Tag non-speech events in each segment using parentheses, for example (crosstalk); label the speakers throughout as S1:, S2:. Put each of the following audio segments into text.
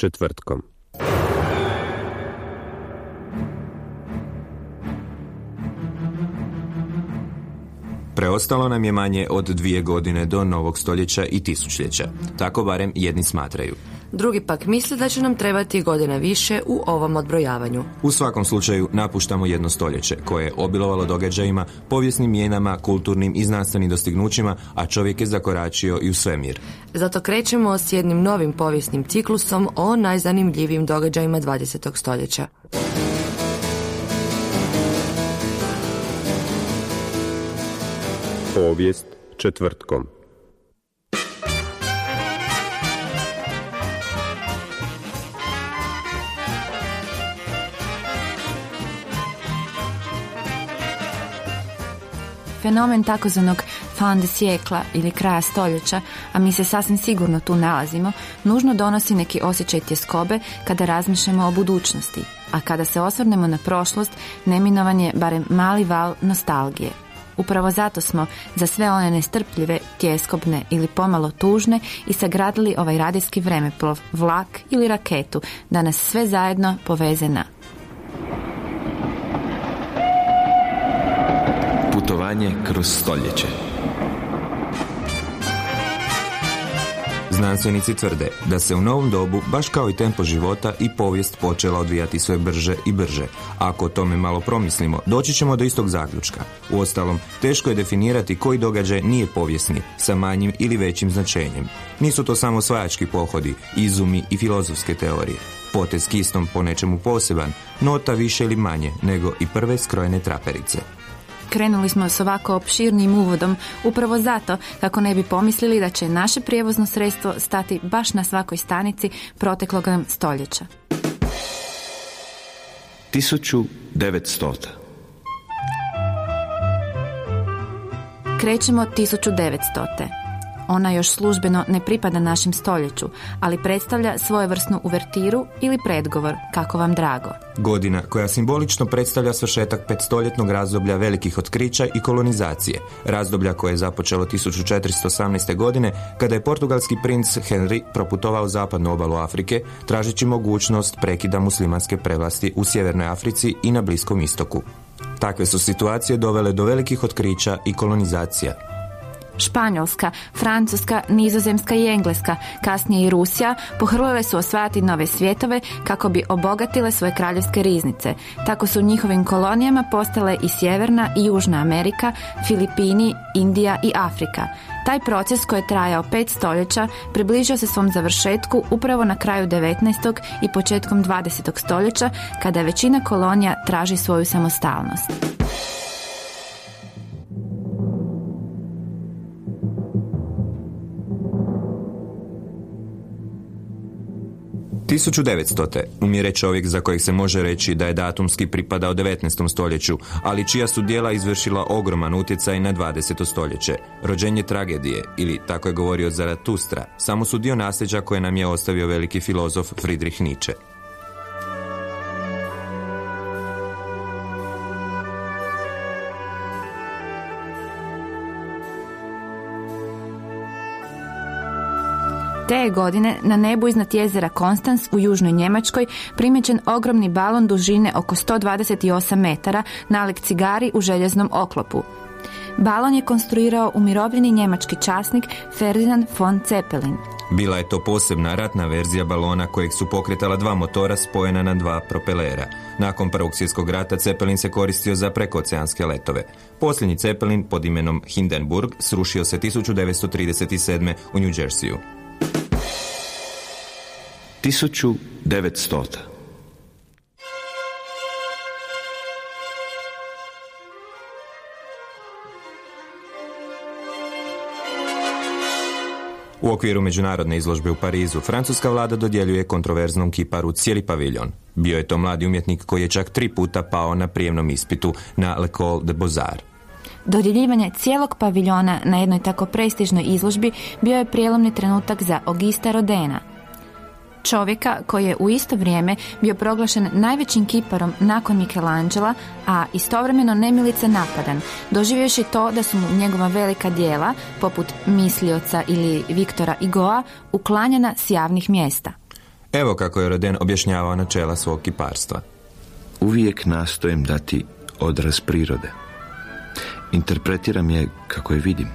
S1: Četvrtkom.
S2: Preostalo nam je manje od dvije godine do novog stoljeća i tisućljeća. Tako barem jedni smatraju.
S3: Drugi pak misle da će nam trebati godina više u ovom odbrojavanju.
S2: U svakom slučaju napuštamo jedno stoljeće koje je obilovalo događajima, povijesnim mijenama, kulturnim i znanstvenim dostignućima, a čovjek je zakoračio i u svemir.
S3: Zato krećemo s jednim novim povijesnim ciklusom o najzanimljivijim događajima 20. stoljeća.
S1: Povijest četvrtkom.
S4: Fenomen takozvanog fan de sjekla ili kraja stoljeća, a mi se sasvim sigurno tu nalazimo, nužno donosi neki osjećaj tjeskobe kada razmišljamo o budućnosti, a kada se osvrnemo na prošlost, neminovan je barem mali val nostalgije. Upravo zato smo za sve one nestrpljive, tjeskobne ili pomalo tužne i sagradili ovaj radijski vremeplov, vlak ili raketu da nas sve zajedno poveze na
S5: Putovanje kroz stoljeće.
S2: Znanstvenici tvrde da se u novom dobu, baš kao i tempo života, i povijest počela odvijati sve brže i brže. Ako o tome malo promislimo, doći ćemo do istog zaključka. Uostalom, teško je definirati koji događaj nije povijesni, sa manjim ili većim značenjem. Nisu to samo svajački pohodi, izumi i filozofske teorije. Potez kistom po nečemu poseban, nota više ili manje, nego i prve skrojene traperice.
S4: Krenuli smo s ovako opširnim uvodom upravo zato kako ne bi pomislili da će naše prijevozno sredstvo stati baš na svakoj stanici proteklog nam stoljeća.
S5: 1900.
S4: Krećemo 1900. Ona još službeno ne pripada našem stoljeću, ali predstavlja svojevrsnu uvertiru ili predgovor, kako vam drago.
S2: Godina koja simbolično predstavlja svršetak petstoljetnog razdoblja velikih otkrića i kolonizacije, razdoblja koje je započelo 1418. godine kada je portugalski princ Henry proputovao zapadnu obalu Afrike tražeći mogućnost prekida muslimanske prevlasti u Sjevernoj Africi i na Bliskom istoku. Takve su situacije dovele do velikih otkrića i kolonizacija.
S4: Španjolska, Francuska, Nizozemska i Engleska, kasnije i Rusija, pohrlile su osvajati nove svjetove kako bi obogatile svoje kraljevske riznice. Tako su njihovim kolonijama postale i Sjeverna i Južna Amerika, Filipini, Indija i Afrika. Taj proces koji je trajao pet stoljeća približio se svom završetku upravo na kraju 19. i početkom 20. stoljeća kada većina kolonija traži svoju samostalnost.
S2: 1900. umire čovjek za kojeg se može reći da je datumski pripadao 19. stoljeću, ali čija su dijela izvršila ogroman utjecaj na 20. stoljeće. Rođenje tragedije, ili tako je govorio Zaratustra, samo su dio nasljeđa koje nam je ostavio veliki filozof Friedrich Nietzsche.
S4: Godine na nebu iznad jezera Konstans u južnoj Njemačkoj primjećen ogromni balon dužine oko 128 metara nalik cigari u željeznom oklopu. Balon je konstruirao umirovljeni njemački časnik Ferdinand von Zeppelin.
S2: Bila je to posebna ratna verzija balona kojeg su pokretala dva motora spojena na dva propelera. Nakon Prvog svjetskog rata Cepelin se koristio za prekooceanske letove. Posljednji Cepelin pod imenom Hindenburg srušio se 1937. u New Jerseyu.
S5: 1900.
S2: U okviru međunarodne izložbe u Parizu, francuska vlada dodjeljuje kontroverznom kiparu cijeli paviljon. Bio je to mladi umjetnik koji je čak tri puta pao na prijemnom ispitu na L'École de Beaux-Arts.
S4: Dodjeljivanje cijelog paviljona na jednoj tako prestižnoj izložbi bio je prijelomni trenutak za Augusta Rodena, čovjeka koji je u isto vrijeme bio proglašen najvećim kiparom nakon Michelangela, a istovremeno nemilice napadan, doživjevši to da su mu njegova velika dijela, poput Mislioca ili Viktora Igoa, uklanjana s javnih mjesta.
S2: Evo kako je Roden objašnjavao načela svog kiparstva.
S5: Uvijek nastojem dati odraz prirode. Interpretiram je kako je vidim,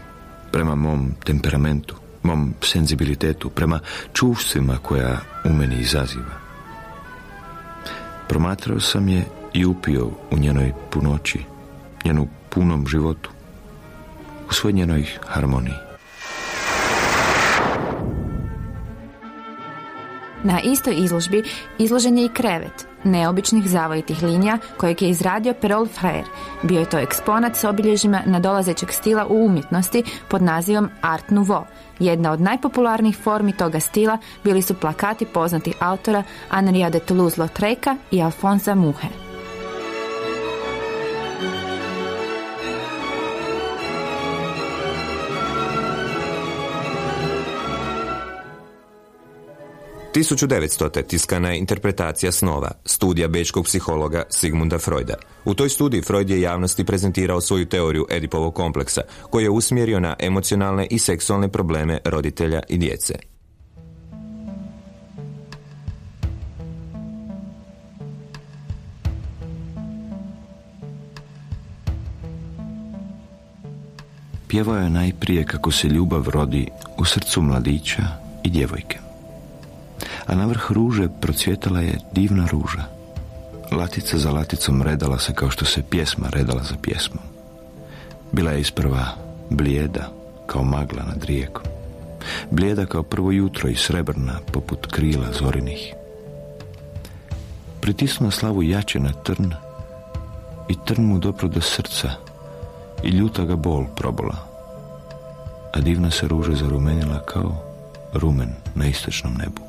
S5: prema mom temperamentu, mom senzibilitetu, prema čuvstvima koja u meni izaziva. Promatrao sam je i upio u njenoj punoći, njenu punom životu, u svoj njenoj harmoniji.
S4: Na istoj izložbi izložen je i krevet, neobičnih zavojitih linija kojeg je izradio Perol Frere. Bio je to eksponat s obilježima nadolazećeg stila u umjetnosti pod nazivom Art Nouveau. Jedna od najpopularnijih formi toga stila bili su plakati poznatih autora Anria de Toulouse-Lautreka i Alfonsa Muhe.
S2: 1900. tiskana je interpretacija snova, studija bečkog psihologa Sigmunda Freuda. U toj studiji Freud je javnosti prezentirao svoju teoriju Edipovog kompleksa, koji je usmjerio na emocionalne i seksualne probleme roditelja i djece.
S5: Pjevao je najprije kako se ljubav rodi u srcu mladića i djevojke a na vrh ruže procvjetala je divna ruža. Latica za laticom redala se kao što se pjesma redala za pjesmom. Bila je isprva blijeda kao magla nad rijekom. Blijeda kao prvo jutro i srebrna poput krila zorinih. Pritisnuo slavu jače na trn i trn mu dopro do srca i ljuta ga bol probola. A divna se ruža zarumenila kao rumen na istočnom nebu.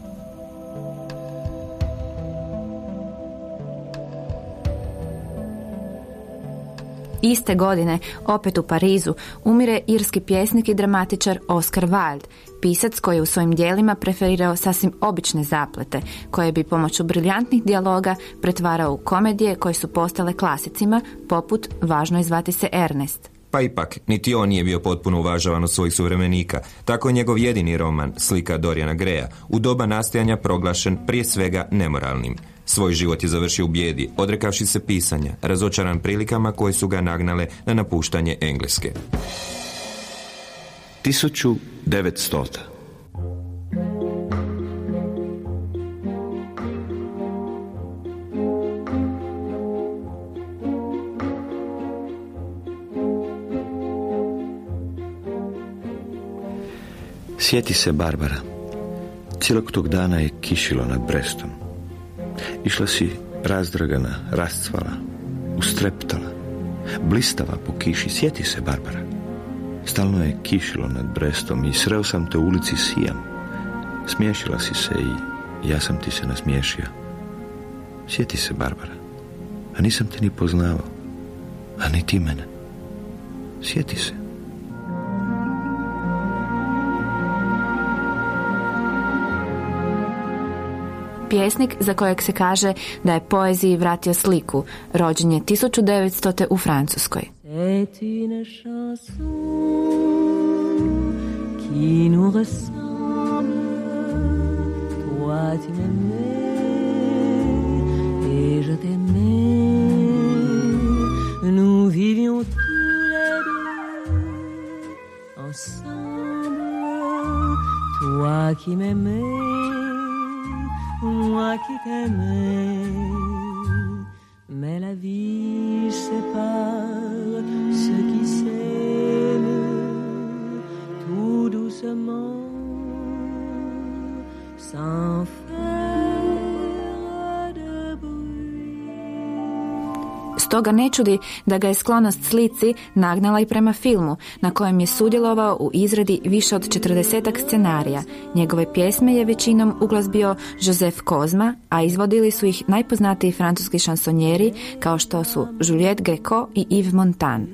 S4: Iste godine, opet u Parizu, umire irski pjesnik i dramatičar Oscar Wilde, pisac koji je u svojim dijelima preferirao sasvim obične zaplete, koje bi pomoću briljantnih dijaloga pretvarao u komedije koje su postale klasicima, poput Važno je zvati se Ernest.
S2: Pa ipak, niti on nije bio potpuno uvažavan od svojih suvremenika. Tako je njegov jedini roman, slika Dorijana Greja, u doba nastajanja proglašen prije svega nemoralnim. Svoj život je završio u bijedi, odrekavši se pisanja, razočaran prilikama koje su ga nagnale na napuštanje Engleske.
S5: 1900. Sjeti se Barbara. Cijelog tog dana je kišilo nad Brestom. Išla si razdragana, rascvala, ustreptala, blistava po kiši. Sjeti se, Barbara. Stalno je kišilo nad Brestom i sreo sam te u ulici Sijam. Smiješila si se i ja sam ti se nasmiješio. Sjeti se, Barbara. A nisam te ni poznavao. A ni ti mene. Sjeti se.
S4: Pjesnik za kojeg se kaže da je poeziji vratio sliku, rođen je 1900. u Francuskoj. Qui nous ressemble. Stoga ne čudi da ga je sklonost slici nagnala i prema filmu, na kojem je sudjelovao u izradi više od 40 scenarija. Njegove pjesme je većinom uglazbio Joseph Kozma, a izvodili su ih najpoznatiji francuski šansonjeri kao što su Juliette Greco i Yves Montand.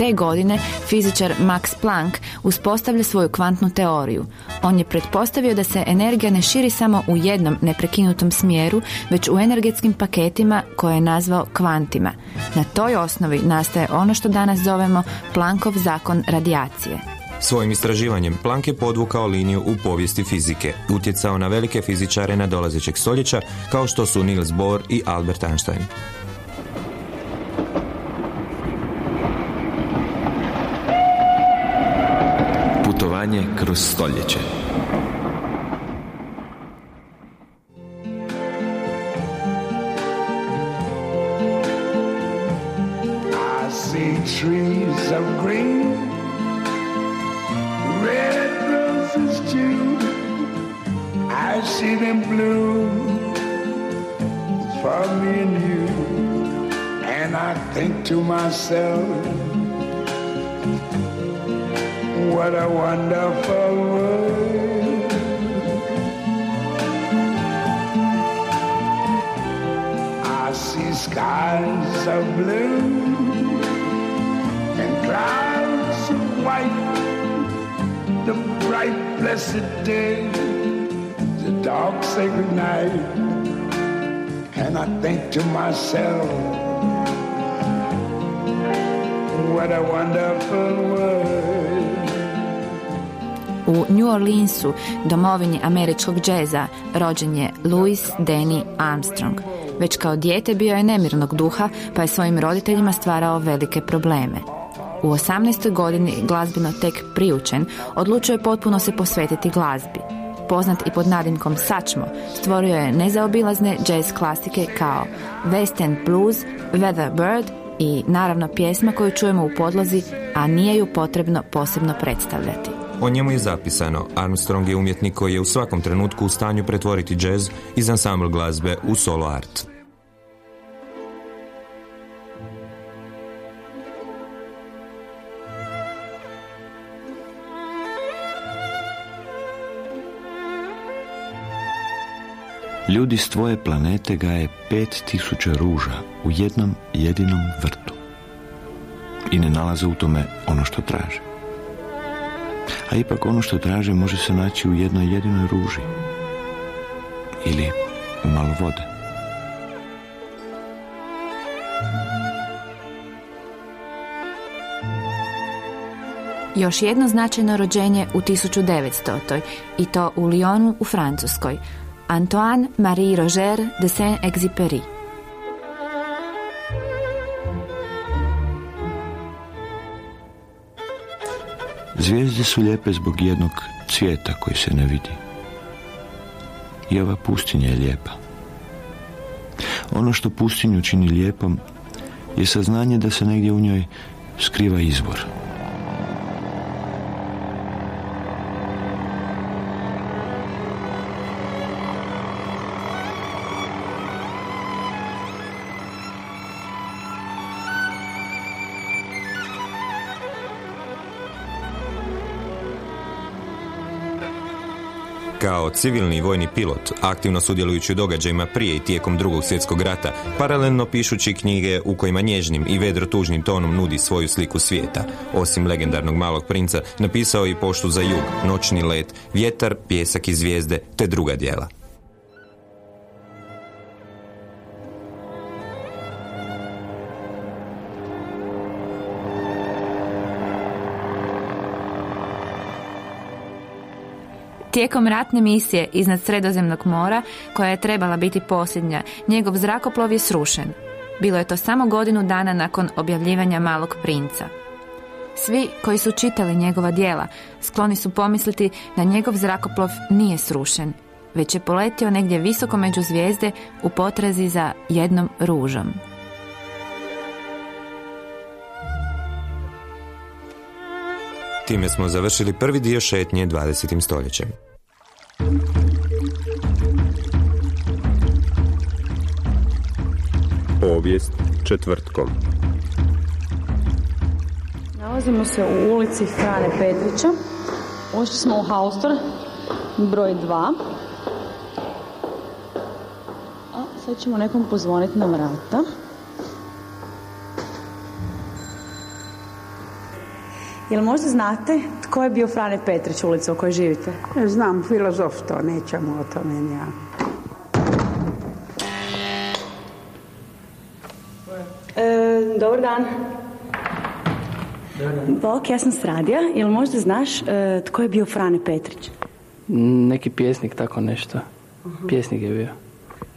S4: Te godine fizičar Max Planck uspostavlja svoju kvantnu teoriju. On je pretpostavio da se energija ne širi samo u jednom neprekinutom smjeru, već u energetskim paketima koje je nazvao kvantima. Na toj osnovi nastaje ono što danas zovemo Planckov zakon radijacije.
S2: Svojim istraživanjem Planck je podvukao liniju u povijesti fizike, utjecao na velike fizičare nadolazećeg stoljeća kao što su Niels Bohr i Albert Einstein.
S5: Putovanje kroz
S6: blessed day, the dark sacred night, and I think to myself, what a wonderful world.
S4: U New Orleansu, domovini američkog džeza, rođen je Louis Denny Armstrong. Već kao dijete bio je nemirnog duha, pa je svojim roditeljima stvarao velike probleme. U 18. godini glazbeno tek priučen, odlučio je potpuno se posvetiti glazbi. Poznat i pod nadimkom Sačmo, stvorio je nezaobilazne jazz klasike kao West End Blues, Weather Bird i naravno pjesma koju čujemo u podlozi, a nije ju potrebno posebno predstavljati.
S2: O njemu je zapisano, Armstrong je umjetnik koji je u svakom trenutku u stanju pretvoriti jazz iz ansambl glazbe u solo art.
S5: Ljudi s tvoje planete gaje pet tisuća ruža u jednom jedinom vrtu. I ne nalaze u tome ono što traže. A ipak ono što traže može se naći u jednoj jedinoj ruži. Ili u malo vode.
S4: Još jedno značajno rođenje u 1900. i to u Lyonu u Francuskoj. Antoine Marie Roger de Saint-Exupéry.
S5: Zvijezde su lijepe zbog jednog cvijeta koji se ne vidi. I ova pustinja je lijepa. Ono što pustinju čini lijepom je saznanje da se negdje u njoj skriva izvor.
S2: Kao civilni vojni pilot, aktivno sudjelujući u događajima prije i tijekom drugog svjetskog rata, paralelno pišući knjige u kojima nježnim i vedro tužnim tonom nudi svoju sliku svijeta. Osim legendarnog malog princa, napisao je i poštu za jug, noćni let, vjetar, pjesak i zvijezde, te druga dijela.
S4: Tijekom ratne misije iznad Sredozemnog mora, koja je trebala biti posljednja, njegov zrakoplov je srušen. Bilo je to samo godinu dana nakon objavljivanja Malog princa. Svi koji su čitali njegova dijela skloni su pomisliti da njegov zrakoplov nije srušen, već je poletio negdje visoko među zvijezde u potrazi za jednom ružom.
S2: Time smo završili prvi dio šetnje 20. stoljećem.
S1: Povijest četvrtkom.
S7: Nalazimo se u ulici Frane Petrića. Ušli smo u haustor broj 2. A sad ćemo nekom pozvoniti na vrata. Jel možda znate tko je bio Frane Petrić ulica u kojoj živite?
S8: Znam, filozof to, nećemo o tome ja.
S7: Dobar dan. Bok, ja sam s radija. Jel možda znaš e, tko je bio Frane Petrić?
S9: Neki pjesnik, tako nešto. Pjesnik je bio.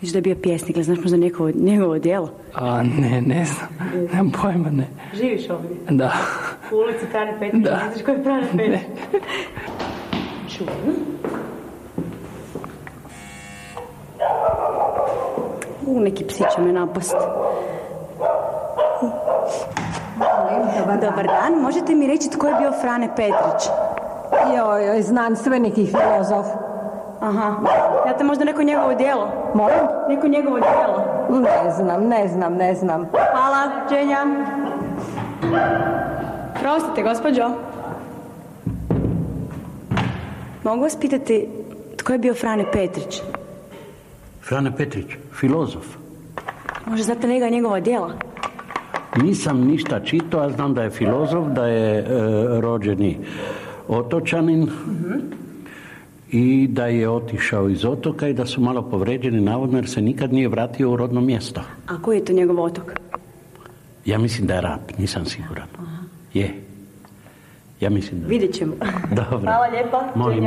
S7: Viš da je bio pjesnik, ali znaš možda njegovo, njegovo djelo?
S9: A ne, ne znam. Nemam pojma, ne.
S7: Živiš ovdje?
S9: Da.
S7: U ulici Frane Petrić,
S9: Da.
S7: ne znaš ko je Frane Petrić? Čudno. U, neki psi će me napast. Dobar, dan, možete mi reći tko je bio Frane Petrić?
S10: Joj, joj, znanstvenik i filozof.
S7: Aha, ja te možda neko njegovo djelo?
S10: Molim?
S7: Neko njegovo djelo?
S10: Ne znam, ne znam, ne znam.
S7: Hvala, Dženja. Prostite, gospođo. Mogu vas pitati tko je bio Frane Petrić?
S11: Frane Petrić, filozof.
S7: Može znate njega njegova djela?
S11: Nisam ništa čitao, a znam da je filozof, da je e, rođeni otočanin i da je otišao iz otoka i da su malo povređeni navodno jer se nikad nije vratio u rodno mjesto.
S7: A koji je to njegov otok?
S11: Ja mislim da je rap, nisam siguran. Je. Ja mislim da je.
S7: Vidjet ćemo.
S11: Dobro.
S7: Hvala lijepa,
S11: Molim.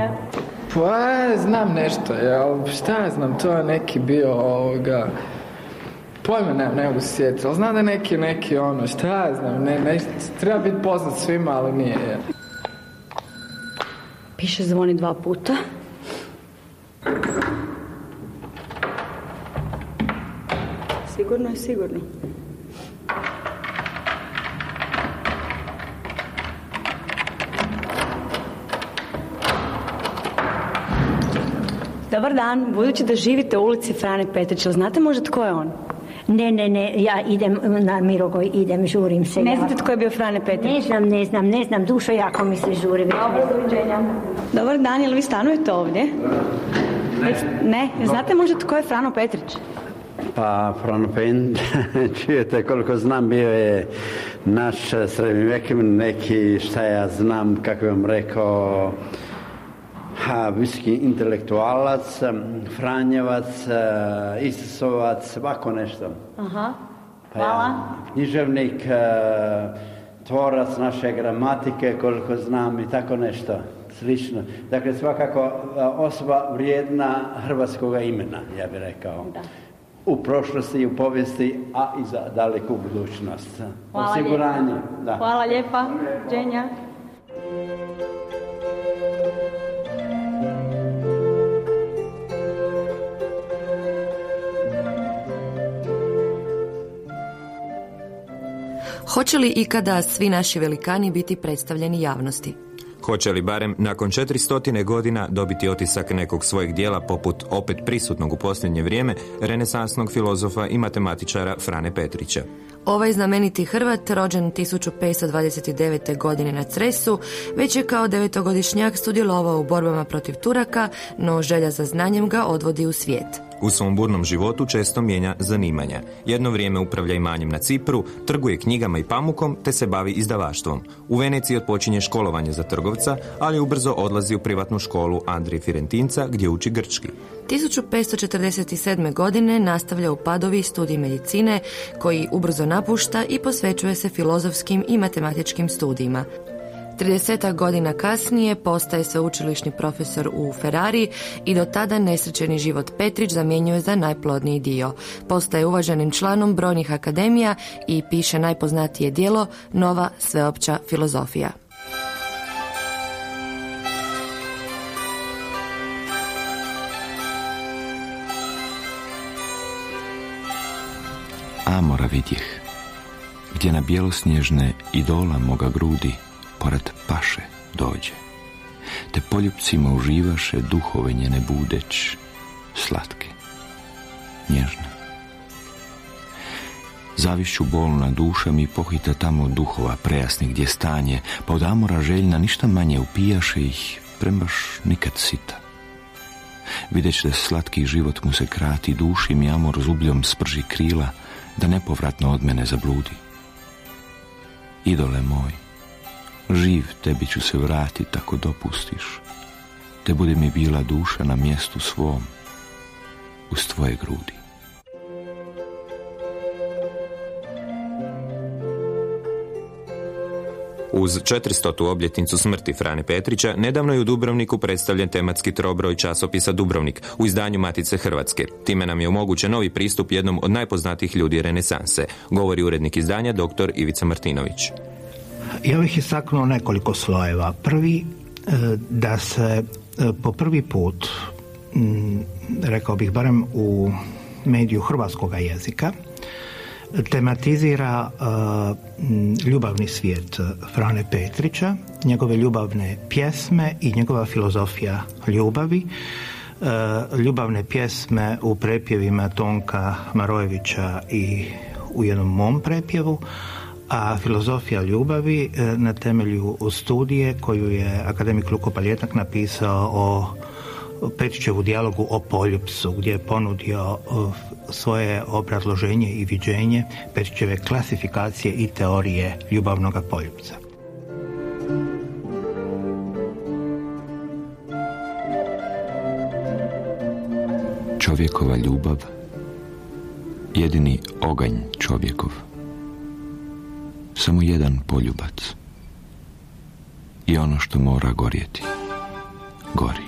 S9: Pa, znam nešto, jel, šta ja znam, to je neki bio ovoga... Pojma ne, ne mogu se sjetiti, ali znam da je neki, neki ono, šta ja znam, ne, ne, treba biti poznat svima, ali nije, jel.
S7: Piše zvoni dva puta. Sigurno je sigurno. Dobar dan, budući da živite u ulici Frane Petrića, znate možda tko je on?
S12: Ne, ne, ne, ja idem na Mirogoj, idem, žurim se.
S7: Ne znate tko je bio Frane Petrić?
S12: Ne znam, ne znam, ne znam, dušo jako mi se žuri.
S7: doviđenja. Dobar dan, jel vi stanujete ovdje? Ne. Ne, znate možda tko je Frano Petrić?
S13: Pa, Frano Pen, (laughs) čujete koliko znam, bio je naš srednjovjekovni neki, šta ja znam, kako bi vam rekao, ha, visoki intelektualac, Franjevac, Isusovac, ovako nešto.
S7: Aha.
S13: Pa ja, književnik, eh, tvorac naše gramatike, koliko znam i tako nešto slično. Dakle, svakako eh, osoba vrijedna hrvatskoga imena, ja bih rekao. U prošlosti i u povijesti, a i za daleku budućnost.
S7: Hvala
S13: Osiguranje, da.
S7: Hvala lijepa, Dženja.
S3: Hoće li ikada svi naši velikani biti predstavljeni javnosti?
S2: Hoće li barem nakon 400 godina dobiti otisak nekog svojeg dijela poput opet prisutnog u posljednje vrijeme renesansnog filozofa i matematičara Frane Petrića?
S3: Ovaj znameniti Hrvat, rođen 1529. godine na Cresu, već je kao devetogodišnjak sudjelovao u borbama protiv Turaka, no želja za znanjem ga odvodi u svijet.
S2: U svom burnom životu često mijenja zanimanja. Jedno vrijeme upravlja imanjem na Cipru, trguje knjigama i pamukom te se bavi izdavaštvom. U Veneciji otpočinje školovanje za trgovca, ali ubrzo odlazi u privatnu školu Andrije Firentinca gdje uči grčki.
S3: 1547. godine nastavlja u Padovi studij medicine koji ubrzo napušta i posvećuje se filozofskim i matematičkim studijima. 30 godina kasnije postaje sveučilišni profesor u Ferrari i do tada nesrećeni život Petrić zamjenjuje za najplodniji dio. Postaje uvaženim članom brojnih akademija i piše najpoznatije dijelo Nova sveopća filozofija.
S5: Amora vidjeh, gdje na bijelosnježne idola moga grudi, pored paše dođe. Te poljupcima uživaše duhove njene budeć, slatke, nježne. Zavišću bolna duša mi pohita tamo duhova prejasnih gdje stanje, pa od Amora željna ništa manje upijaše ih, prembaš nikad sita. Videć da slatki život mu se krati, duši mi Amor zubljom sprži krila, da nepovratno od mene zabludi. Idole moj, živ tebi ću se vratit ako dopustiš, te bude mi bila duša na mjestu svom, uz tvoje grudi.
S2: Uz 400. obljetnicu smrti Frane Petrića, nedavno je u Dubrovniku predstavljen tematski trobroj časopisa Dubrovnik u izdanju Matice Hrvatske. Time nam je omogućen novi pristup jednom od najpoznatijih ljudi renesanse, govori urednik izdanja dr. Ivica Martinović.
S14: Ja bih istaknuo nekoliko slojeva. Prvi, e, da se e, po prvi put, rekao bih barem u mediju hrvatskog jezika, tematizira uh, ljubavni svijet Frane Petrića, njegove ljubavne pjesme i njegova filozofija ljubavi. Ljubavne pjesme u prepjevima Tonka Marojevića i u jednom mom prepjevu, a filozofija ljubavi uh, na temelju studije koju je akademik Luko Paljetak napisao o Petrićevu dijalogu o poljupcu gdje je ponudio svoje obrazloženje i viđenje Petrićeve klasifikacije i teorije ljubavnog poljupca.
S5: Čovjekova ljubav, jedini oganj čovjekov, samo jedan poljubac i ono što mora gorjeti, gori.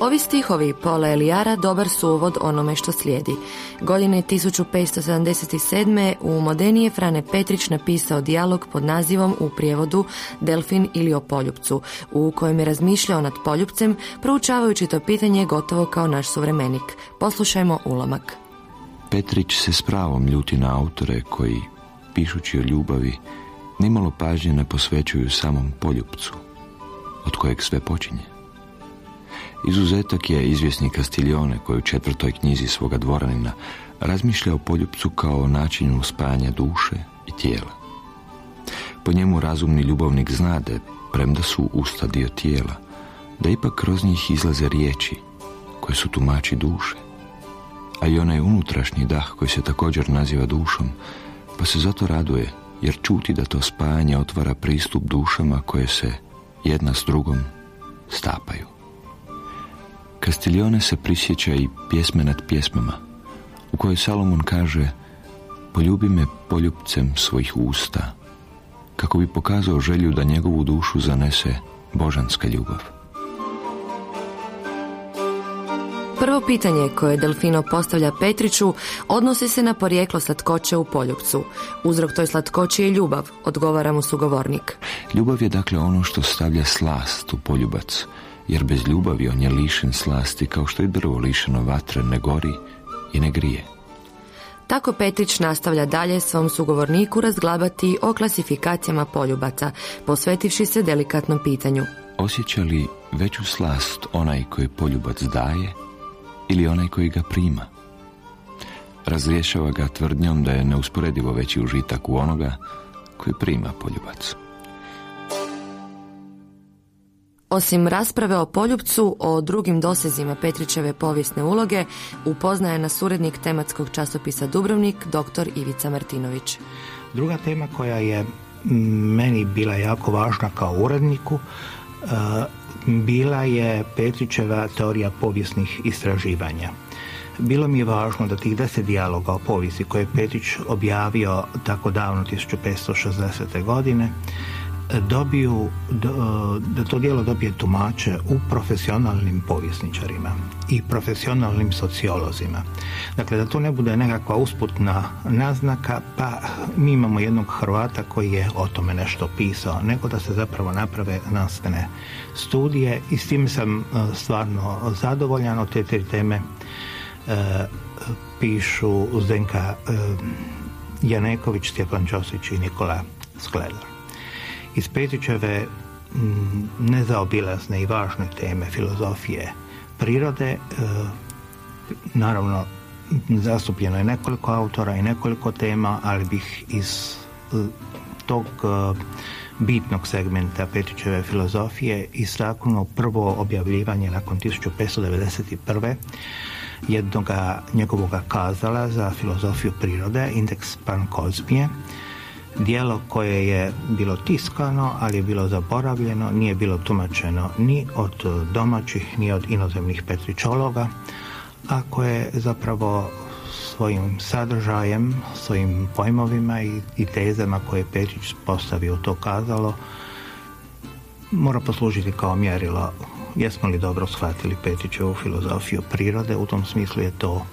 S3: Ovi stihovi Pola Elijara dobar su uvod onome što slijedi. Godine 1577. u Modeni je Frane Petrić napisao dijalog pod nazivom u prijevodu Delfin ili o poljupcu, u kojem je razmišljao nad poljupcem, proučavajući to pitanje gotovo kao naš suvremenik. Poslušajmo ulomak.
S5: Petrić se s pravom ljuti na autore koji, pišući o ljubavi, nimalo pažnje ne posvećuju samom poljupcu, od kojeg sve počinje. Izuzetak je izvjesni Kastiljone koji u četvrtoj knjizi svoga dvoranina razmišlja o poljupcu kao o načinu spajanja duše i tijela. Po njemu razumni ljubavnik znade, premda su usta dio tijela, da ipak kroz njih izlaze riječi koje su tumači duše, a i onaj unutrašnji dah koji se također naziva dušom, pa se zato raduje jer čuti da to spajanje otvara pristup dušama koje se jedna s drugom stapaju. Kastiljone se prisjeća i pjesme nad pjesmama, u kojoj Salomon kaže Poljubi me poljubcem svojih usta, kako bi pokazao želju da njegovu dušu zanese božanska ljubav.
S3: Prvo pitanje koje Delfino postavlja Petriću odnosi se na porijeklo slatkoće u poljupcu. Uzrok toj slatkoći je ljubav, odgovara mu sugovornik.
S5: Ljubav je dakle ono što stavlja slast u poljubac, jer bez ljubavi on je lišen slasti kao što je drvo lišeno vatre ne gori i ne grije.
S3: Tako Petrić nastavlja dalje svom sugovorniku razglabati o klasifikacijama poljubaca, posvetivši se delikatnom pitanju.
S5: Osjeća li veću slast onaj koji poljubac daje ili onaj koji ga prima? Razriješava ga tvrdnjom da je neusporedivo veći užitak u onoga koji prima poljubac.
S3: Osim rasprave o poljupcu, o drugim dosezima Petrićeve povijesne uloge, upoznaje nas urednik tematskog časopisa Dubrovnik, dr. Ivica Martinović.
S14: Druga tema koja je meni bila jako važna kao uredniku, e, bila je Petrićeva teorija povijesnih istraživanja. Bilo mi je važno da tih deset dijaloga o povijesti koje je Petrić objavio tako davno 1560. godine dobiju, da to dijelo dobije tumače u profesionalnim povjesničarima i profesionalnim sociolozima. Dakle, da to ne bude nekakva usputna naznaka, pa mi imamo jednog Hrvata koji je o tome nešto pisao, nego da se zapravo naprave znanstvene studije i s tim sam e, stvarno zadovoljan od te tri teme e, pišu Zdenka e, Janeković, Stjepan Ćosić i Nikola Skledar. Iz Petićeve nezaobilazne i važne teme filozofije prirode, e, naravno zastupljeno je nekoliko autora i nekoliko tema, ali bih iz e, tog e, bitnog segmenta Petićeve filozofije istaknuo prvo objavljivanje nakon 1591. jednog njegovog kazala za filozofiju prirode, indeks Pankozmije, dijelo koje je bilo tiskano, ali je bilo zaboravljeno, nije bilo tumačeno ni od domaćih, ni od inozemnih petričologa, a koje je zapravo svojim sadržajem, svojim pojmovima i, i tezama koje je Petrić postavio to kazalo, mora poslužiti kao mjerilo. Jesmo li dobro shvatili Petrićevu filozofiju prirode, u tom smislu je to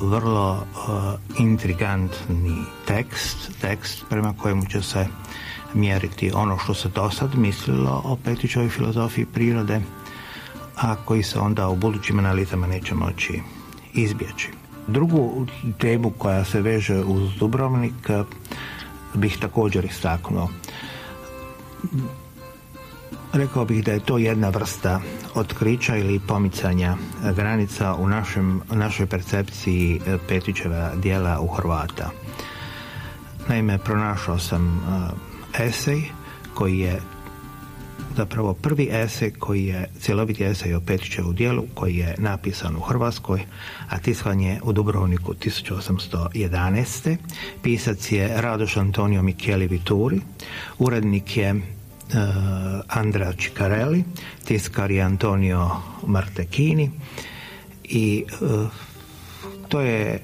S14: vrlo uh, intrigantni tekst, tekst prema kojemu će se mjeriti ono što se do sad mislilo o Petićovoj filozofiji prirode, a koji se onda u budućim analizama neće moći izbjeći. Drugu temu koja se veže uz Dubrovnik uh, bih također istaknuo. Rekao bih da je to jedna vrsta otkrića ili pomicanja granica u našem, našoj percepciji Petićeva dijela u Hrvata. Naime, pronašao sam esej koji je zapravo prvi esej koji je cjeloviti esej o Petićevu dijelu koji je napisan u Hrvatskoj, a tiskan je u Dubrovniku 1811. Pisac je Radoš Antonio Micheli Vituri, urednik je Eh, Ciccarelli, tiskar je Antonio Martechini i eh, to je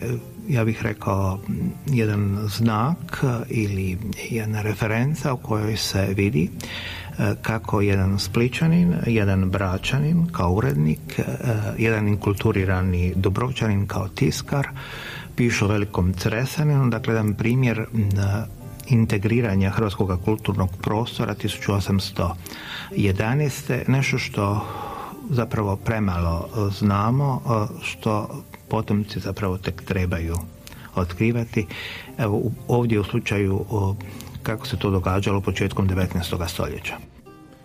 S14: ja bih rekao jedan znak ili jedna referenca u kojoj se vidi eh, kako jedan spličanin, jedan bračanin kao urednik, jedan inkulturirani Dubrovčanin kao tiskar pišu velikom Cresaninu, dakle jedan primjer integriranja hrvatskog kulturnog prostora 1811. Nešto što zapravo premalo znamo, što potomci zapravo tek trebaju otkrivati. Evo ovdje u slučaju kako se to događalo početkom 19. stoljeća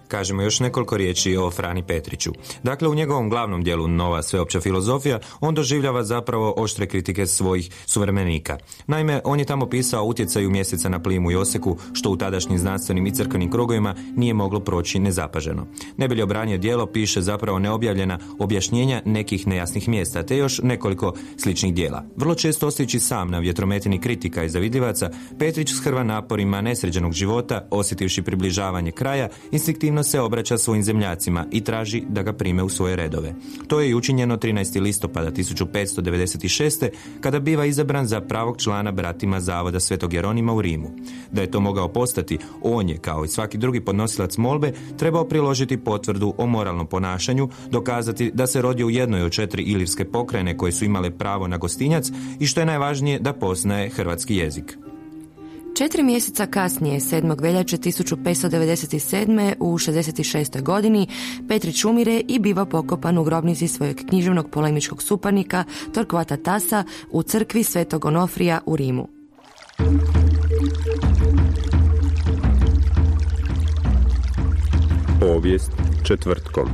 S2: kažemo još nekoliko riječi o Frani Petriću. Dakle, u njegovom glavnom dijelu Nova sveopća filozofija, on doživljava zapravo oštre kritike svojih suvremenika. Naime, on je tamo pisao utjecaju mjeseca na plimu i oseku, što u tadašnjim znanstvenim i crkvenim krugovima nije moglo proći nezapaženo. bi obranio dijelo piše zapravo neobjavljena objašnjenja nekih nejasnih mjesta, te još nekoliko sličnih dijela. Vrlo često ostajući sam na vjetrometini kritika i zavidljivaca, Petrić shrva naporima nesređenog života, osjetivši približavanje kraja, instinktivno se obraća svojim zemljacima i traži da ga prime u svoje redove. To je i učinjeno 13. listopada 1596. kada biva izabran za pravog člana bratima Zavoda Svetog Jeronima u Rimu. Da je to mogao postati, on je, kao i svaki drugi podnosilac molbe, trebao priložiti potvrdu o moralnom ponašanju, dokazati da se rodio u jednoj od četiri ilivske pokrajine koje su imale pravo na gostinjac i što je najvažnije da poznaje hrvatski jezik.
S3: Četiri mjeseca kasnije, 7. veljače 1597. u 66. godini, Petrić umire i biva pokopan u grobnici svojeg književnog polemičkog suparnika Torkvata Tasa u crkvi Svetog Onofrija u Rimu.
S1: Povijest četvrtkom.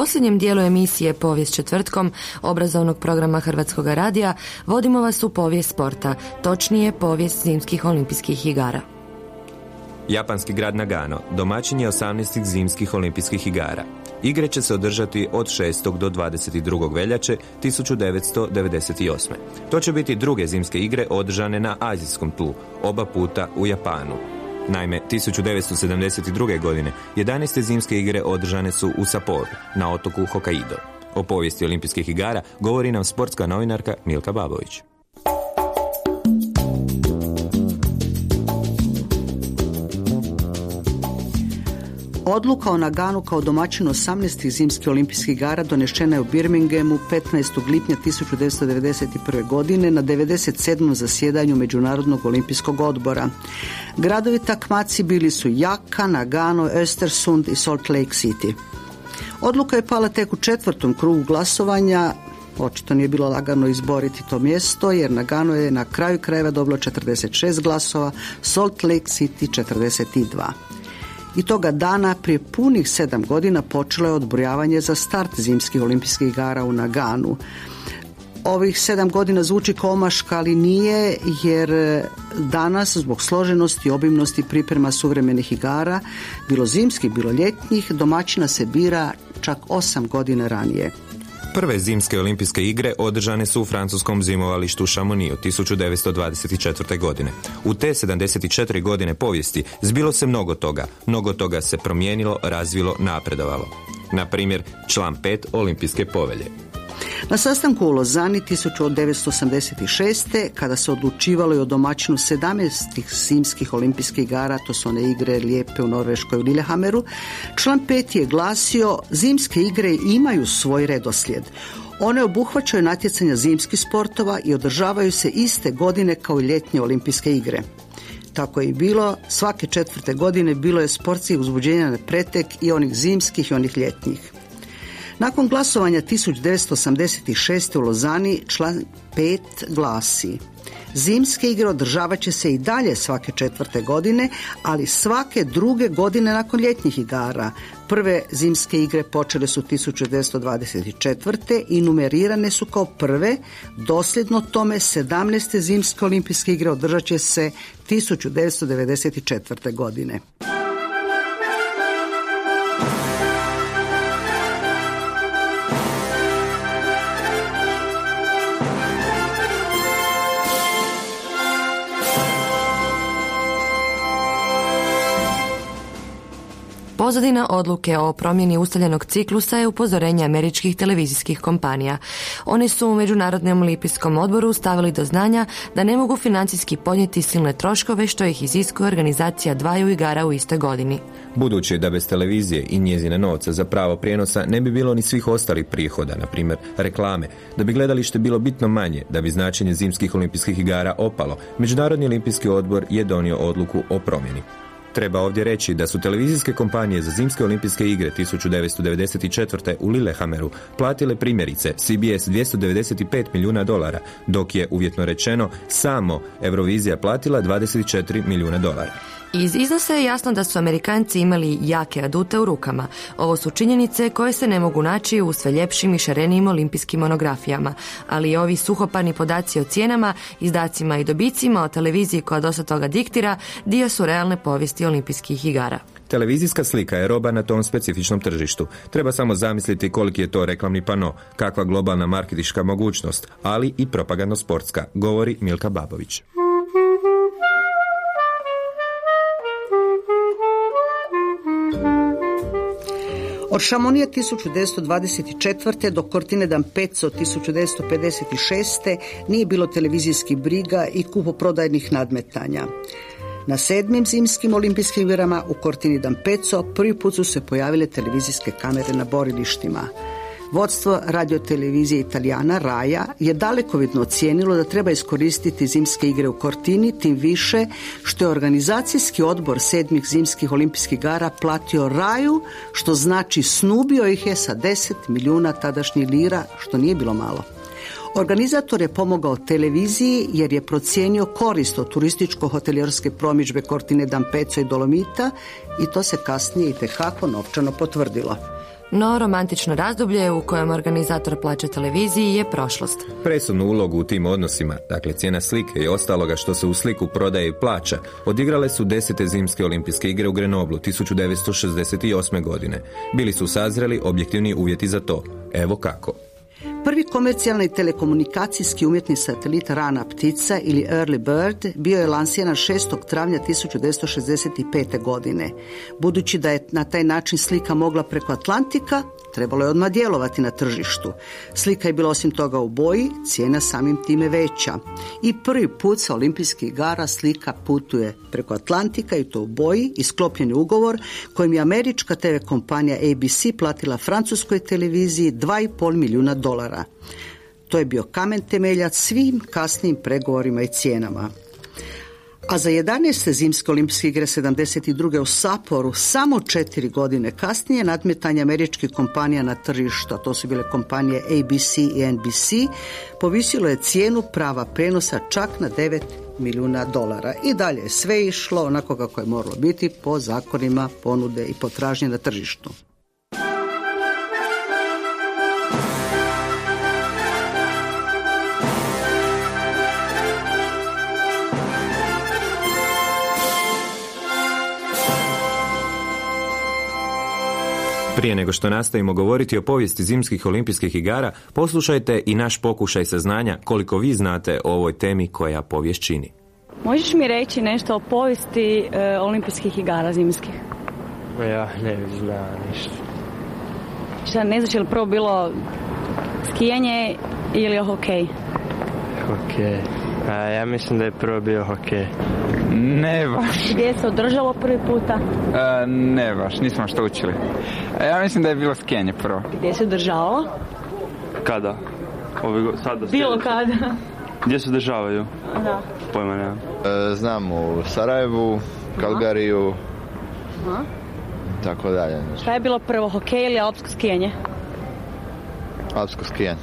S3: Posljednjem dijelu emisije Povijest četvrtkom obrazovnog programa Hrvatskog radija vodimo vas u povijest sporta, točnije povijest zimskih olimpijskih igara.
S2: Japanski grad Nagano domaćin je 18. zimskih olimpijskih igara. Igre će se održati od 6. do 22. veljače 1998. To će biti druge zimske igre održane na azijskom tlu, oba puta u Japanu. Naime, 1972. godine 11. zimske igre održane su u Saporu, na otoku Hokkaido. O povijesti olimpijskih igara govori nam sportska novinarka Milka Babović.
S15: Odluka o Naganu kao domaćinu 18. zimskih olimpijskih igara donešena je u Birminghamu 15. lipnja 1991. godine na 97. zasjedanju Međunarodnog olimpijskog odbora. Gradovi takmaci bili su Jaka, Nagano, Östersund i Salt Lake City. Odluka je pala tek u četvrtom krugu glasovanja Očito nije bilo lagano izboriti to mjesto jer Nagano je na kraju krajeva dobilo 46 glasova, Salt Lake City 42 i toga dana prije punih sedam godina počelo je odbrojavanje za start zimskih olimpijskih igara u Naganu. Ovih sedam godina zvuči komaška, ali nije jer danas zbog složenosti i obimnosti priprema suvremenih igara, bilo zimskih, bilo ljetnjih, domaćina se bira čak osam godina ranije.
S2: Prve zimske olimpijske igre održane su u francuskom zimovalištu Chamonix 1924. godine. U te 74 godine povijesti zbilo se mnogo toga. Mnogo toga se promijenilo, razvilo, napredovalo. Na primjer, član 5 olimpijske povelje.
S15: Na sastanku u Lozani 1986. kada se odlučivalo i o domaćinu 17. zimskih olimpijskih igara, to su one igre lijepe u Norveškoj u Lillehammeru, član 5 je glasio zimske igre imaju svoj redoslijed. One obuhvaćaju natjecanja zimskih sportova i održavaju se iste godine kao i ljetnje olimpijske igre. Tako je i bilo, svake četvrte godine bilo je sportskih uzbuđenja na pretek i onih zimskih i onih ljetnjih. Nakon glasovanja 1986. u Lozani član 5 glasi Zimske igre održavat će se i dalje svake četvrte godine, ali svake druge godine nakon ljetnjih igara. Prve zimske igre počele su 1924. i numerirane su kao prve. Dosljedno tome 17. zimske olimpijske igre održat će se 1994. godine.
S3: Pozadina odluke o promjeni ustaljenog ciklusa je upozorenje američkih televizijskih kompanija. Oni su u Međunarodnom olimpijskom odboru stavili do znanja da ne mogu financijski podnijeti silne troškove što ih iziskuje organizacija dvaju igara u istoj godini.
S2: Budući da bez televizije i njezine novca za pravo prijenosa ne bi bilo ni svih ostalih prihoda, na primjer reklame, da bi gledalište bilo bitno manje, da bi značenje zimskih olimpijskih igara opalo, Međunarodni olimpijski odbor je donio odluku o promjeni. Treba ovdje reći da su televizijske kompanije za zimske olimpijske igre 1994. u Lillehammeru platile primjerice CBS 295 milijuna dolara, dok je uvjetno rečeno samo Eurovizija platila 24 milijuna dolara.
S3: Iz iznosa je jasno da su Amerikanci imali jake adute u rukama. Ovo su činjenice koje se ne mogu naći u sve ljepšim i šarenijim olimpijskim monografijama, ali ovi suhopani podaci o cijenama, izdacima i dobicima o televiziji koja dosta toga diktira, dio su realne povijesti olimpijskih igara.
S2: Televizijska slika je roba na tom specifičnom tržištu. Treba samo zamisliti koliki je to reklamni pano, kakva globalna marketiška mogućnost, ali i propagandno sportska, govori Milka Babović.
S15: Od Šamonija 1924. do Cortine d'Ampezzo 1956. nije bilo televizijskih briga i kupoprodajnih nadmetanja. Na sedmim zimskim olimpijskim igrama u Cortini d'Ampezzo prvi put su se pojavile televizijske kamere na borilištima. Vodstvo radiotelevizije Italijana Raja je dalekovidno ocijenilo da treba iskoristiti zimske igre u Kortini, tim više što je organizacijski odbor sedmih zimskih olimpijskih igara platio Raju, što znači snubio ih je sa 10 milijuna tadašnjih lira, što nije bilo malo. Organizator je pomogao televiziji jer je procijenio korist od turističko-hotelijerske promičbe Kortine Dampeco i Dolomita i to se kasnije i tekako novčano potvrdilo.
S3: No, romantično razdoblje u kojem organizator plaća televiziji je prošlost.
S2: Presudnu ulogu u tim odnosima, dakle cijena slike i ostaloga što se u sliku prodaje i plaća, odigrale su desete zimske olimpijske igre u Grenoblu 1968. godine. Bili su sazreli objektivni uvjeti za to. Evo kako.
S15: Prvi komercijalni telekomunikacijski umjetni satelit Rana ptica ili Early Bird bio je lansiran 6. travnja 1965. godine. Budući da je na taj način slika mogla preko Atlantika, trebalo je odmah djelovati na tržištu. Slika je bila osim toga u boji, cijena samim time veća. I prvi put sa olimpijskih igara slika putuje preko Atlantika i to u boji i sklopljen je ugovor kojim je američka TV kompanija ABC platila francuskoj televiziji 2,5 milijuna dolara. To je bio kamen temeljac svim kasnijim pregovorima i cijenama. A za 11. zimske olimpijske igre 72. u Saporu samo četiri godine kasnije nadmetanje američkih kompanija na tržištu, a to su bile kompanije ABC i NBC, povisilo je cijenu prava prenosa čak na 9 milijuna dolara. I dalje je sve išlo onako kako je moralo biti po zakonima ponude i potražnje na tržištu.
S2: Prije nego što nastavimo govoriti o povijesti zimskih olimpijskih igara, poslušajte i naš pokušaj saznanja koliko vi znate o ovoj temi koja povijest čini.
S7: Možeš mi reći nešto o povijesti e, olimpijskih igara zimskih?
S16: Ja ne znam ništa.
S7: Šta, ne znaš je li prvo bilo skijanje ili hokej?
S16: Hokej. A ja mislim da je prvo bio hokej. Ne baš.
S7: Gdje se održalo prvi puta?
S16: E, ne baš, nismo što učili. E, ja mislim da je bilo skijanje prvo.
S7: Gdje se održavalo?
S16: Kada? Ove, go- sada
S7: Bilo kada.
S16: Gdje se održavaju?
S7: Da.
S16: Pojma nemam.
S17: E, znam u Sarajevu, Kalgariju,
S7: Aha.
S17: tako dalje.
S7: Šta je bilo prvo, hokej ili alpsko skijanje?
S17: Alpsko skijanje.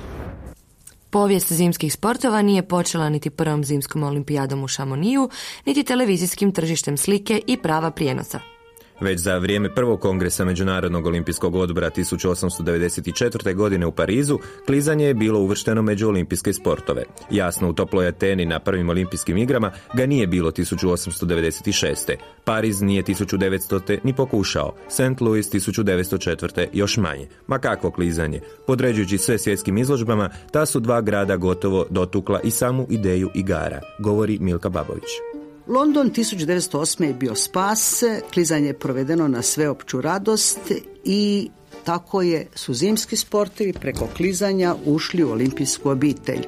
S3: Povijest zimskih sportova nije počela niti prvom zimskom olimpijadom u Šamoniju, niti televizijskim tržištem slike i prava prijenosa.
S2: Već za vrijeme prvog kongresa Međunarodnog olimpijskog odbora 1894. godine u Parizu, klizanje je bilo uvršteno među olimpijske sportove. Jasno, u toploj Ateni na prvim olimpijskim igrama ga nije bilo 1896. Pariz nije 1900. ni pokušao, St. Louis 1904. još manje. Ma kakvo klizanje? Podređujući sve svjetskim izložbama, ta su dva grada gotovo dotukla i samu ideju igara, govori Milka Babović.
S15: London 1908. je bio spas, klizanje je provedeno na sveopću radost i tako je su zimski sportovi preko klizanja ušli u olimpijsku obitelj.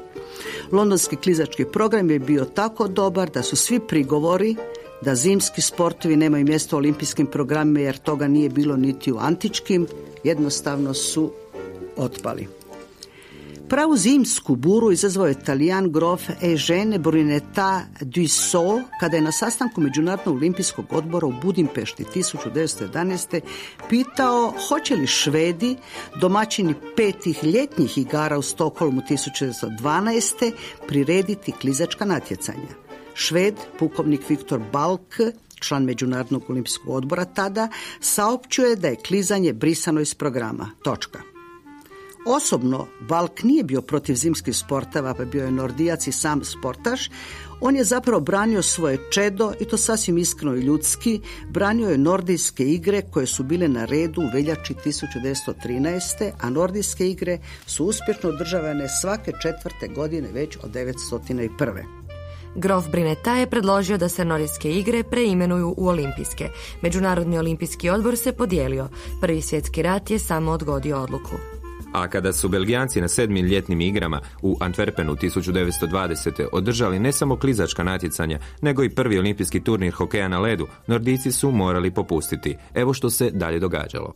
S15: Londonski klizački program je bio tako dobar da su svi prigovori da zimski sportovi nemaju mjesto u olimpijskim programima jer toga nije bilo niti u antičkim, jednostavno su otpali. Pravu zimsku buru izazvao je talijan grof Eugene Brunetta Dussault kada je na sastanku Međunarodnog olimpijskog odbora u Budimpešti 1911. pitao hoće li Švedi, domaćini petih ljetnjih igara u Stokholmu 1912. prirediti klizačka natjecanja. Šved, pukovnik Viktor Balk, član Međunarodnog olimpijskog odbora tada, saopćuje da je klizanje brisano iz programa. Točka. Osobno, Balk nije bio protiv zimskih sportava, pa bio je nordijac i sam sportaš. On je zapravo branio svoje čedo, i to sasvim iskreno i ljudski, branio je nordijske igre koje su bile na redu u veljači 1913. a nordijske igre su uspješno održavane svake četvrte godine već od 1901.
S3: Grof Brineta je predložio da se nordijske igre preimenuju u olimpijske. Međunarodni olimpijski odbor se podijelio. Prvi svjetski rat je samo odgodio odluku.
S2: A kada su Belgijanci na sedmim ljetnim igrama u Antwerpenu 1920. održali ne samo klizačka natjecanja, nego i prvi olimpijski turnir hokeja na ledu, Nordici su morali popustiti. Evo što se dalje događalo.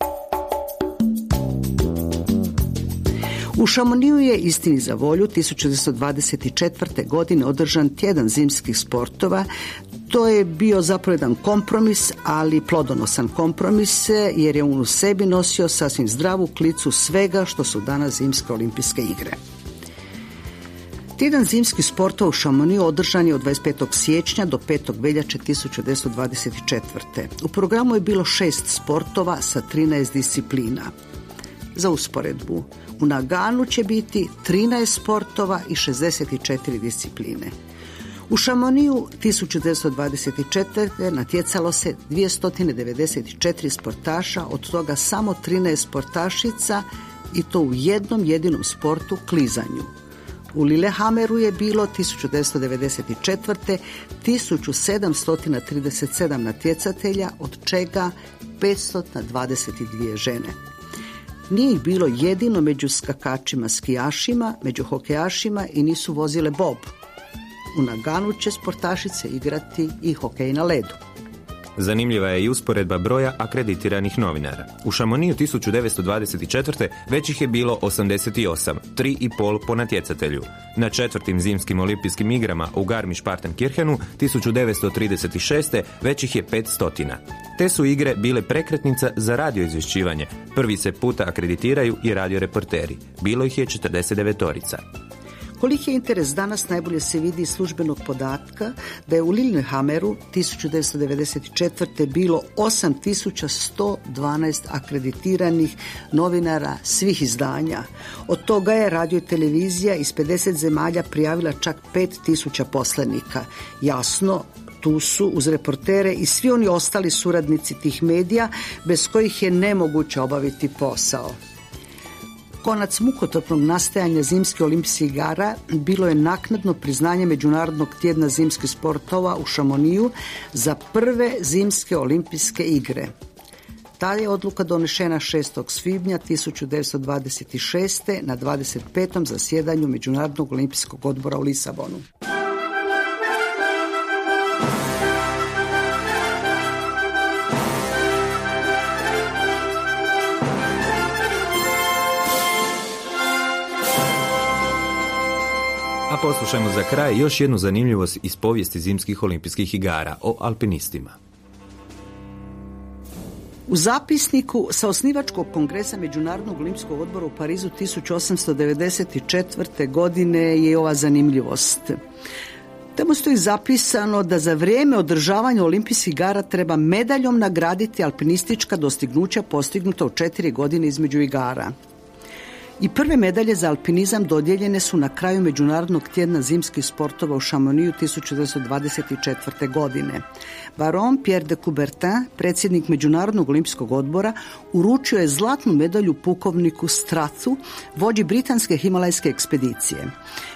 S15: U Šamoniju je istini za volju 1924. godine održan tjedan zimskih sportova. To je bio zapravo jedan kompromis, ali plodonosan kompromis, jer je on u sebi nosio sasvim zdravu klicu svega što su danas zimske olimpijske igre. Tjedan zimskih sportova u Šamoniju održan je od 25. siječnja do 5. veljače 1924. U programu je bilo šest sportova sa 13 disciplina. Za usporedbu, u Naganu će biti 13 sportova i 64 discipline. U Šamoniju 1924. natjecalo se 294 sportaša, od toga samo 13 sportašica i to u jednom jedinom sportu klizanju. U Lillehammeru je bilo 1994. 1737 natjecatelja, od čega 522 žene. Nije ih bilo jedino među skakačima skijašima, među hokejašima i nisu vozile bob. U Naganu će sportašice igrati i hokej na ledu.
S2: Zanimljiva je i usporedba broja akreditiranih novinara. U Šamoniju 1924. već ih je bilo 88, 3,5 po natjecatelju. Na četvrtim zimskim olimpijskim igrama u Garmisch-Partenkirchenu 1936. već ih je 500. Te su igre bile prekretnica za radioizvješćivanje. Prvi se puta akreditiraju i radioreporteri. Bilo ih je 49 orica.
S15: Koliki je interes danas najbolje se vidi iz službenog podatka da je u Lillehammeru 1994. bilo 8112 akreditiranih novinara svih izdanja. Od toga je radio i televizija iz 50 zemalja prijavila čak 5000 poslenika. Jasno, tu su uz reportere i svi oni ostali suradnici tih medija bez kojih je nemoguće obaviti posao. Konac mukotrpnog nastajanja zimskih olimpijskih igara bilo je naknadno priznanje Međunarodnog tjedna zimskih sportova u Šamoniju za prve zimske olimpijske igre. Ta je odluka donešena 6. svibnja 1926. na 25. zasjedanju Međunarodnog olimpijskog odbora u Lisabonu.
S2: A poslušajmo za kraj još jednu zanimljivost iz povijesti zimskih olimpijskih igara o alpinistima.
S15: U zapisniku sa osnivačkog kongresa Međunarodnog olimpijskog odbora u Parizu 1894. godine je ova zanimljivost. Tamo stoji zapisano da za vrijeme održavanja olimpijskih igara treba medaljom nagraditi alpinistička dostignuća postignuta u četiri godine između igara. I prve medalje za alpinizam dodijeljene su na kraju Međunarodnog tjedna zimskih sportova u Šamoniju 1924. godine. Baron Pierre de Coubertin, predsjednik Međunarodnog olimpijskog odbora, uručio je zlatnu medalju pukovniku Strathu, vođi britanske himalajske ekspedicije.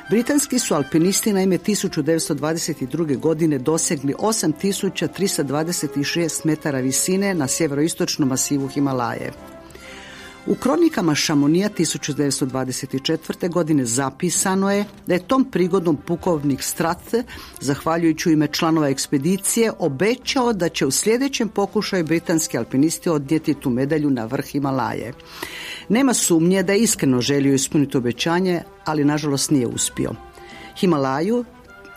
S15: Britanski su alpinisti naime 1922. godine dosegli 8326 metara visine na sjeveroistočnom masivu Himalaje. U kronikama Šamonija 1924. godine zapisano je da je tom prigodom pukovnik Strate, zahvaljujući u ime članova ekspedicije, obećao da će u sljedećem pokušaju britanski alpinisti odnijeti tu medalju na vrh Himalaje. Nema sumnje da je iskreno želio ispuniti obećanje, ali nažalost nije uspio. Himalaju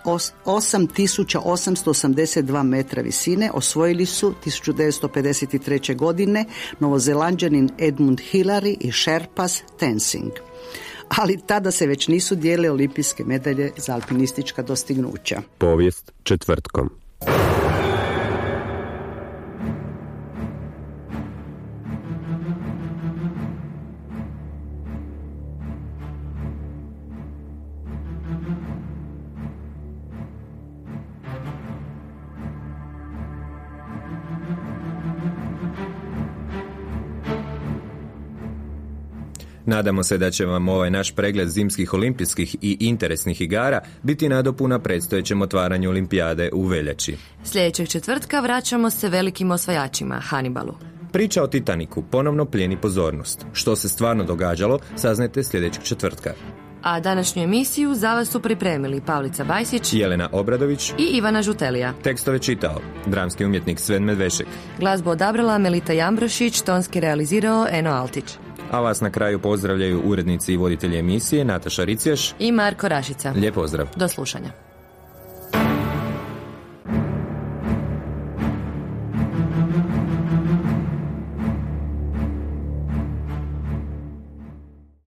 S15: 8882 metra visine osvojili su 1953. godine novozelanđanin Edmund Hillary i Sherpas Tensing. Ali tada se već nisu dijele olimpijske medalje za alpinistička dostignuća.
S1: Povijest četvrtkom.
S2: Nadamo se da će vam ovaj naš pregled zimskih olimpijskih i interesnih igara biti nadopuna predstojećem otvaranju olimpijade u veljači.
S3: Sljedećeg četvrtka vraćamo se velikim osvajačima, Hannibalu.
S2: Priča o Titaniku ponovno plijeni pozornost. Što se stvarno događalo, saznajte sljedećeg četvrtka.
S3: A današnju emisiju za vas su pripremili Pavlica Bajsić,
S2: Jelena Obradović
S3: i Ivana Žutelija.
S2: Tekstove čitao dramski umjetnik Sven Medvešek.
S3: Glazbu odabrala Melita Jambrošić, tonski realizirao Eno Altić.
S2: A vas na kraju pozdravljaju urednici i voditelji emisije Nataša Ricijaš
S3: i Marko Rašica.
S2: Lijep pozdrav.
S3: Do slušanja.